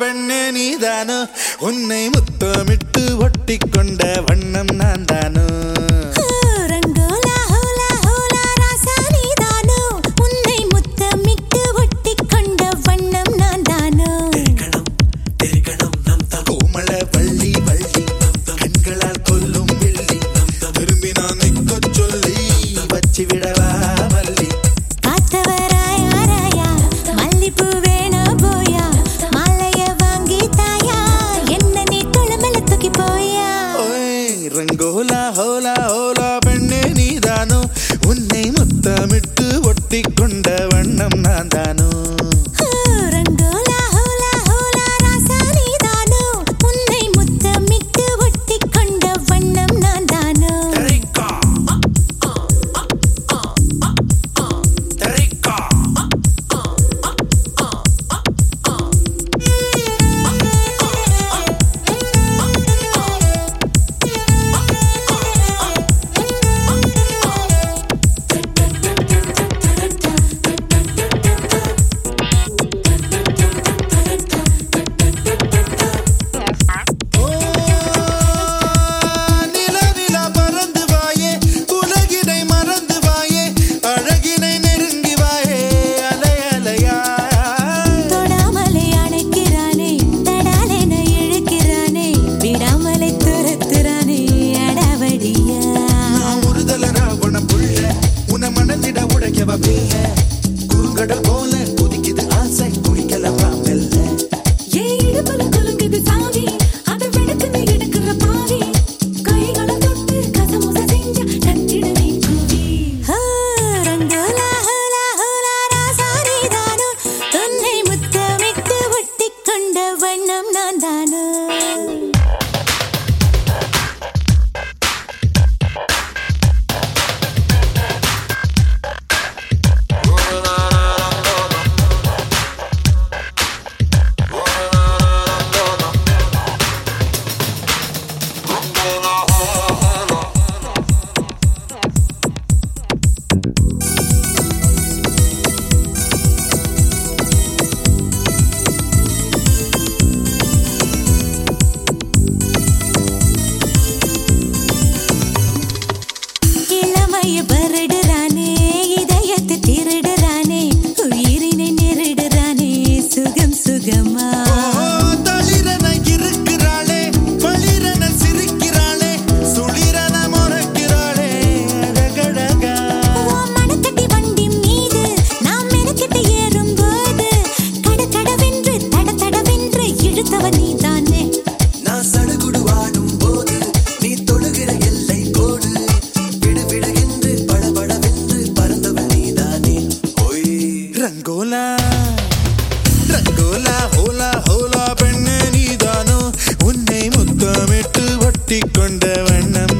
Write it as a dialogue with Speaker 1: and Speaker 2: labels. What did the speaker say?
Speaker 1: பெண்ணு நீதானோ? உன்னை முத்தமிட்டு ஒட்டி கொண்ட வண்ணம் நான் தானோ வள்ளி ரங்கோலா ஹோலா ஹோலா பெண்ணே நீதானோ? உன்னை முத்தமிட்டு ஒட்டி கொண்ட வண்ணம் நான் தானோ குறுங்கடல்
Speaker 2: போய் ரங்கோலா
Speaker 1: ரங்கோலா ஹோலா ஹோலா பெண்ணு நீதானோ? உன்னை முத்தமிட்டு ஒட்டி கொண்ட வண்ணம்